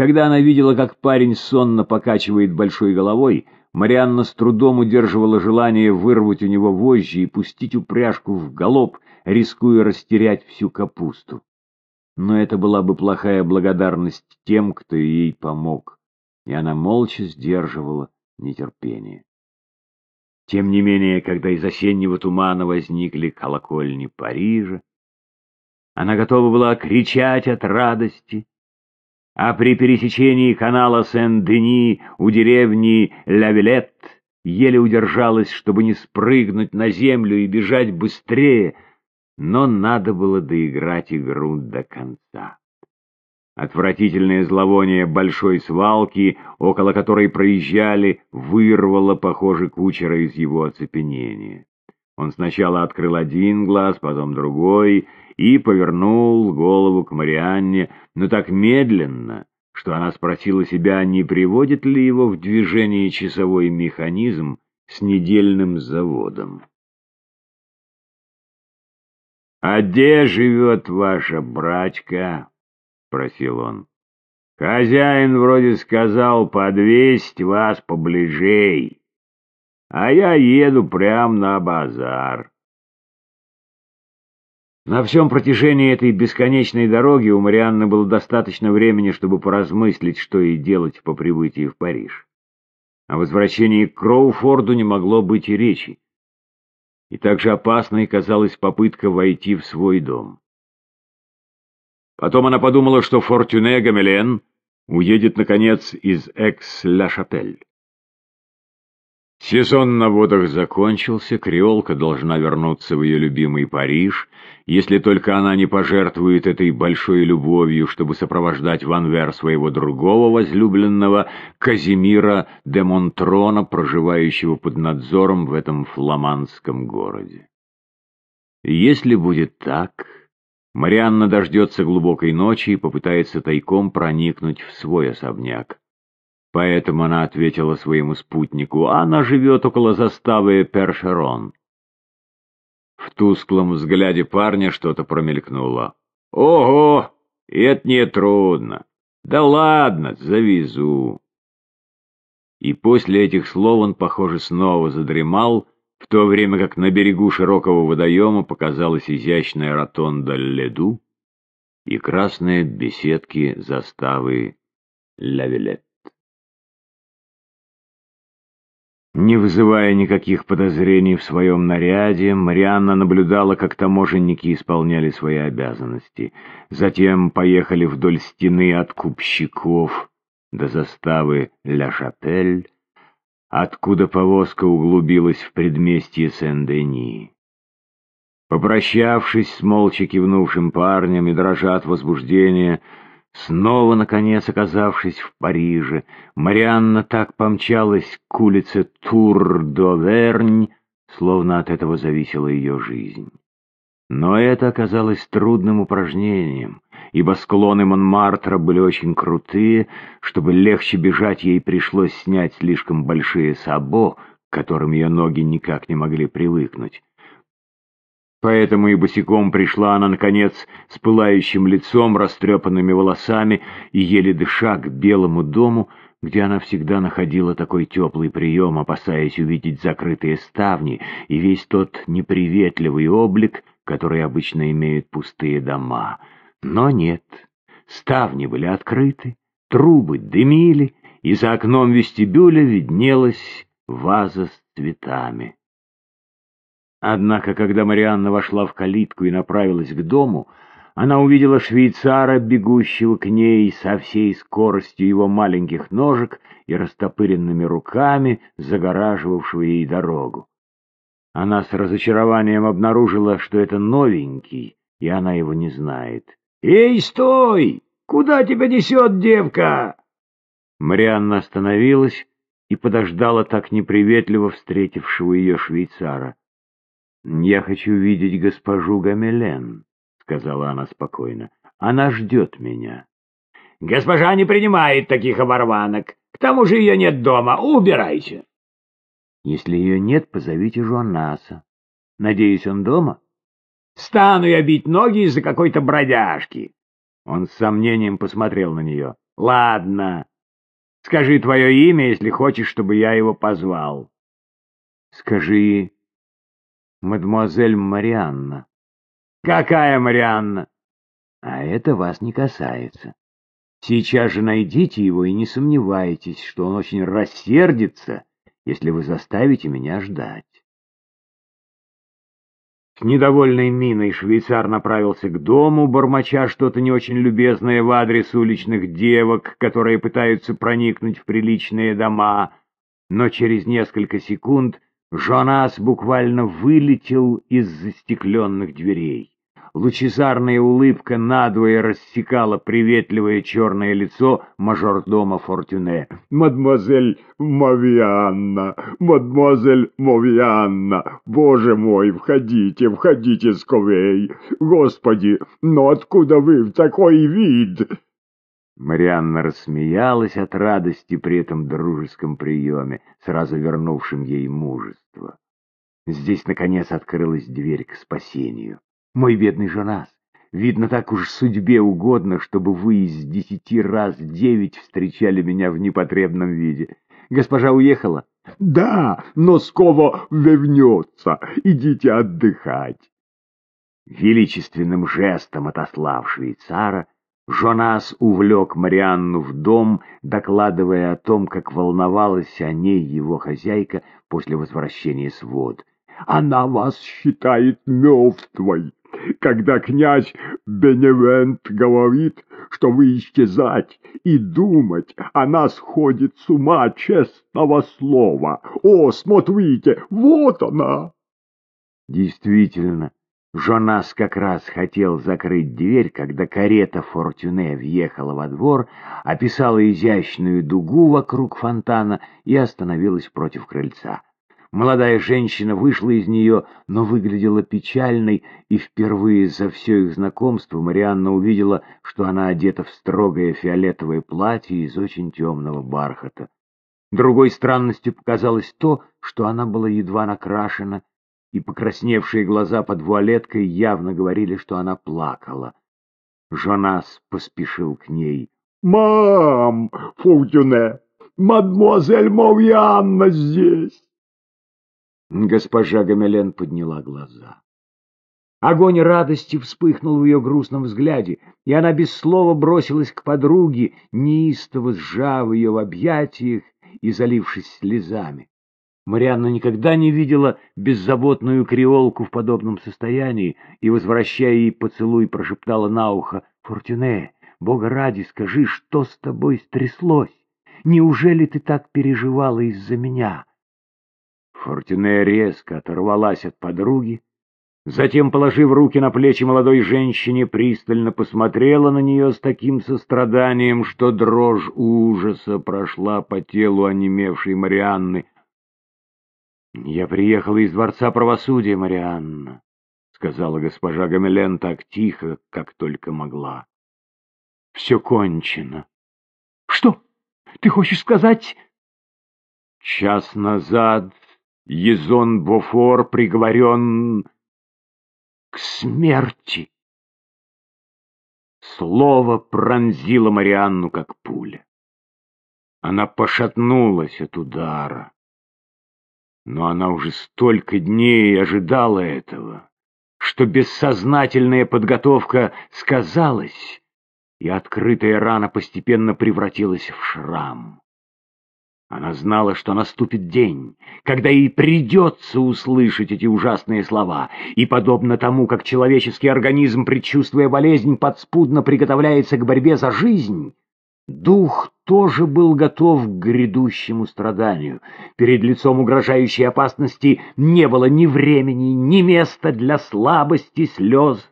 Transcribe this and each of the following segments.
Когда она видела, как парень сонно покачивает большой головой, Марианна с трудом удерживала желание вырвать у него вожжи и пустить упряжку в галоп, рискуя растерять всю капусту. Но это была бы плохая благодарность тем, кто ей помог, и она молча сдерживала нетерпение. Тем не менее, когда из осеннего тумана возникли колокольни Парижа, она готова была кричать от радости, а при пересечении канала Сен-Дени у деревни Лавилет еле удержалась, чтобы не спрыгнуть на землю и бежать быстрее, но надо было доиграть игру до конца. Отвратительное зловоние большой свалки, около которой проезжали, вырвало, похоже, кучера из его оцепенения. Он сначала открыл один глаз, потом другой, и повернул голову к Марианне, но так медленно, что она спросила себя, не приводит ли его в движение часовой механизм с недельным заводом. «А где живет ваша брачка?» — спросил он. «Хозяин вроде сказал подвесить вас поближей, а я еду прямо на базар». На всем протяжении этой бесконечной дороги у Марианны было достаточно времени, чтобы поразмыслить, что ей делать по прибытии в Париж. О возвращении к Кроуфорду не могло быть и речи. И также опасной казалась попытка войти в свой дом. Потом она подумала, что Фортюне Гамелен уедет, наконец, из Экс-Ля-Шапель. Сезон на водах закончился, креолка должна вернуться в ее любимый Париж, если только она не пожертвует этой большой любовью, чтобы сопровождать в Анвер своего другого возлюбленного, Казимира де Монтрона, проживающего под надзором в этом фламандском городе. Если будет так, Марианна дождется глубокой ночи и попытается тайком проникнуть в свой особняк. Поэтому она ответила своему спутнику, она живет около заставы Першерон. В тусклом взгляде парня что-то промелькнуло. «Ого! Это не трудно. Да ладно, завезу». И после этих слов он, похоже, снова задремал, в то время как на берегу широкого водоема показалась изящная ротонда Леду и красные беседки заставы Лавилет. Не вызывая никаких подозрений в своем наряде, Марианна наблюдала, как таможенники исполняли свои обязанности. Затем поехали вдоль стены от купщиков до заставы Ля-Шапель, откуда повозка углубилась в предместье Сен-Дени. Попрощавшись с молча кивнувшим парнем и дрожа от возбуждения, Снова, наконец, оказавшись в Париже, Марианна так помчалась к улице Тур-до-Вернь, словно от этого зависела ее жизнь. Но это оказалось трудным упражнением, ибо склоны Монмартра были очень крутые, чтобы легче бежать ей пришлось снять слишком большие сабо, к которым ее ноги никак не могли привыкнуть. Поэтому и босиком пришла она, наконец, с пылающим лицом, растрепанными волосами и еле дыша к белому дому, где она всегда находила такой теплый прием, опасаясь увидеть закрытые ставни и весь тот неприветливый облик, который обычно имеют пустые дома. Но нет, ставни были открыты, трубы дымили, и за окном вестибюля виднелась ваза с цветами. Однако, когда Марианна вошла в калитку и направилась к дому, она увидела швейцара, бегущего к ней со всей скоростью его маленьких ножек и растопыренными руками, загораживавшего ей дорогу. Она с разочарованием обнаружила, что это новенький, и она его не знает. «Эй, стой! Куда тебя несет девка?» Марианна остановилась и подождала так неприветливо встретившего ее швейцара. «Я хочу видеть госпожу Гамелен», — сказала она спокойно. «Она ждет меня». «Госпожа не принимает таких оборванок. К тому же ее нет дома. Убирайся». «Если ее нет, позовите Жуанаса. Надеюсь, он дома?» «Стану я бить ноги из-за какой-то бродяжки». Он с сомнением посмотрел на нее. Ладно. Скажи твое имя, если хочешь, чтобы я его позвал. Скажи, мадемуазель Марианна. Какая Марианна? А это вас не касается. Сейчас же найдите его и не сомневайтесь, что он очень рассердится, если вы заставите меня ждать. С недовольной миной швейцар направился к дому, бормоча что-то не очень любезное в адрес уличных девок, которые пытаются проникнуть в приличные дома, но через несколько секунд Жонас буквально вылетел из застекленных дверей. Лучезарная улыбка надвое рассекала приветливое черное лицо мажордома Фортюне. «Мадемуазель Мовианна! Мадемуазель Мовианна! Боже мой, входите, входите скорей! Господи, но откуда вы в такой вид?» Марианна рассмеялась от радости при этом дружеском приеме, сразу вернувшем ей мужество. Здесь, наконец, открылась дверь к спасению. Мой бедный Жонас, видно, так уж судьбе угодно, чтобы вы из десяти раз девять встречали меня в непотребном виде. Госпожа уехала? Да, но скоро вернется. Идите отдыхать. Величественным жестом отослав швейцара, Жонас увлек Марианну в дом, докладывая о том, как волновалась о ней его хозяйка после возвращения с вод. «Она вас считает мертвой когда князь Беневент говорит, что вы исчезать и думать, она сходит с ума честного слова. О, смотрите, вот она!» Действительно, Жонас как раз хотел закрыть дверь, когда карета Фортюне въехала во двор, описала изящную дугу вокруг фонтана и остановилась против крыльца. Молодая женщина вышла из нее, но выглядела печальной, и впервые за все их знакомство Марианна увидела, что она одета в строгое фиолетовое платье из очень темного бархата. Другой странностью показалось то, что она была едва накрашена, и покрасневшие глаза под вуалеткой явно говорили, что она плакала. Жонас поспешил к ней. «Мам, Фуртюне, мадемуазель Мовьянна здесь!» Госпожа Гамелен подняла глаза. Огонь радости вспыхнул в ее грустном взгляде, и она без слова бросилась к подруге, неистово сжав ее в объятиях и залившись слезами. Марианна никогда не видела беззаботную креолку в подобном состоянии и, возвращая ей поцелуй, прошептала на ухо «Фортюне, Бога ради, скажи, что с тобой стряслось? Неужели ты так переживала из-за меня?» Фортюне резко оторвалась от подруги, затем, положив руки на плечи молодой женщине, пристально посмотрела на нее с таким состраданием, что дрожь ужаса прошла по телу онемевшей Марианны. «Я приехала из Дворца правосудия, Марианна», — сказала госпожа Гамелен так тихо, как только могла. «Все кончено». «Что? Ты хочешь сказать?» Час назад Езон Бофор приговорен к смерти. Слово пронзило Марианну, как пуля. Она пошатнулась от удара. Но она уже столько дней ожидала этого, что бессознательная подготовка сказалась, и открытая рана постепенно превратилась в шрам. Она знала, что наступит день, когда ей придется услышать эти ужасные слова, и, подобно тому, как человеческий организм, предчувствуя болезнь, подспудно приготовляется к борьбе за жизнь, дух тоже был готов к грядущему страданию. Перед лицом угрожающей опасности не было ни времени, ни места для слабости, слез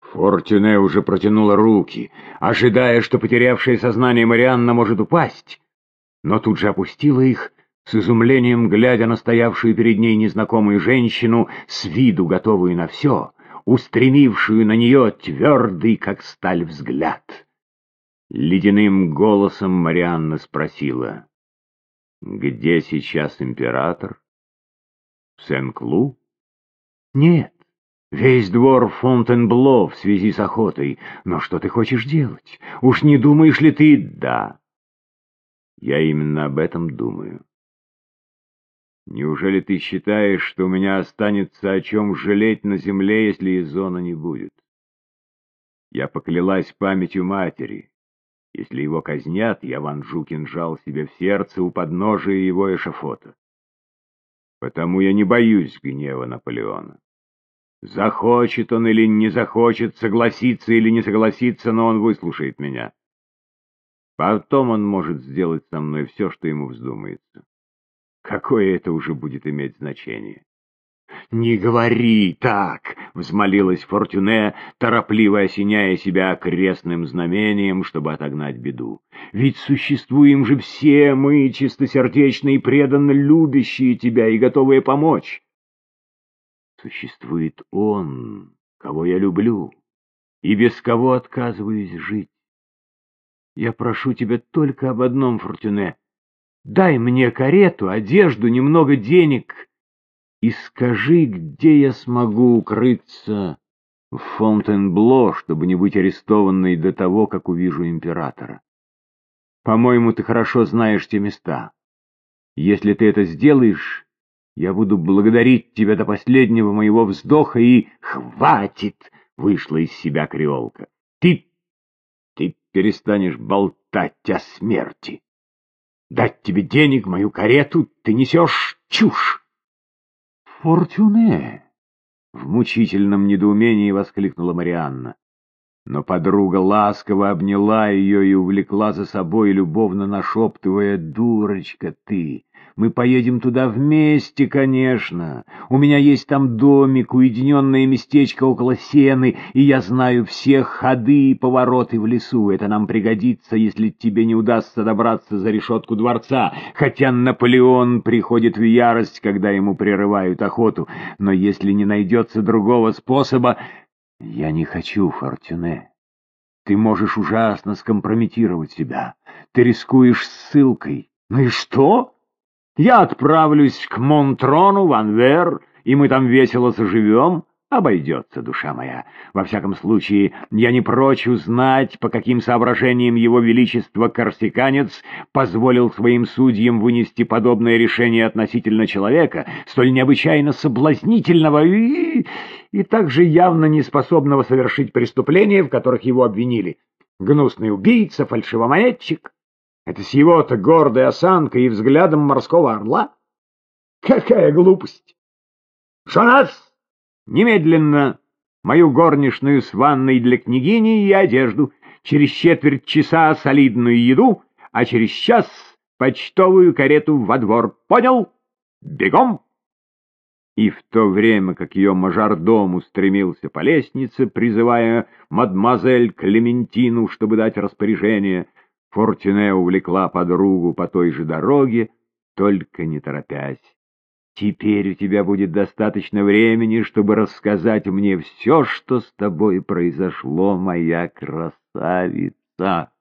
Фортюне уже протянула руки, ожидая, что потерявшая сознание Марианна может упасть, но тут же опустила их, с изумлением глядя на стоявшую перед ней незнакомую женщину, с виду готовую на все, устремившую на нее твердый, как сталь, взгляд. Ледяным голосом Марианна спросила, «Где сейчас император? В Сен-Клу?» «Нет, Весь двор Фонтенбло в связи с охотой. Но что ты хочешь делать? Уж не думаешь ли ты... Да. Я именно об этом думаю. Неужели ты считаешь, что у меня останется о чем жалеть на земле, если Изона не будет? Я поклялась памятью матери. Если его казнят, я вонжу кинжал себе в сердце у подножия его эшафота. Потому я не боюсь гнева Наполеона. Захочет он или не захочет, согласиться или не согласиться, но он выслушает меня. Потом он может сделать со мной все, что ему вздумается. Какое это уже будет иметь значение? «Не говори так!» — взмолилась Фортюне, торопливо осеняя себя крестным знамением, чтобы отогнать беду. «Ведь существуем же все мы, чистосердечные преданно любящие тебя и готовые помочь!» «Существует он, кого я люблю, и без кого отказываюсь жить. Я прошу тебя только об одном, Фортюне. Дай мне карету, одежду, немного денег» и скажи, где я смогу укрыться в Фонтенбло, чтобы не быть арестованной до того, как увижу императора. По-моему, ты хорошо знаешь те места. Если ты это сделаешь, я буду благодарить тебя до последнего моего вздоха и... Хватит! — вышла из себя креолка. Ты... ты перестанешь болтать о смерти. Дать тебе денег, мою карету, ты несешь чушь. Фортюне! В мучительном недоумении воскликнула Марианна. Но подруга ласково обняла ее и увлекла за собой, любовно нашептывая «Дурочка ты! Мы поедем туда вместе, конечно. У меня есть там домик, уединенное местечко около сены, и я знаю все ходы и повороты в лесу. Это нам пригодится, если тебе не удастся добраться за решетку дворца, хотя Наполеон приходит в ярость, когда ему прерывают охоту. Но если не найдется другого способа... Я не хочу, Фортюне. Ты можешь ужасно скомпрометировать себя. Ты рискуешь ссылкой. Ну и что? Я отправлюсь к Монтрону в Анвер, и мы там весело заживем. Обойдется, душа моя. Во всяком случае, я не прочь узнать, по каким соображениям его величество корсиканец позволил своим судьям вынести подобное решение относительно человека, столь необычайно соблазнительного и... и также явно неспособного совершить преступления, в которых его обвинили. Гнусный убийца, фальшивомонетчик. Это с его-то гордой осанкой и взглядом морского орла? Какая глупость! Шанас! Немедленно мою горничную с ванной для княгини и одежду, через четверть часа солидную еду, а через час почтовую карету во двор. Понял? Бегом! И в то время, как ее мажордом устремился по лестнице, призывая мадемуазель Клементину, чтобы дать распоряжение, Фортине увлекла подругу по той же дороге, только не торопясь. Теперь у тебя будет достаточно времени, чтобы рассказать мне все, что с тобой произошло, моя красавица.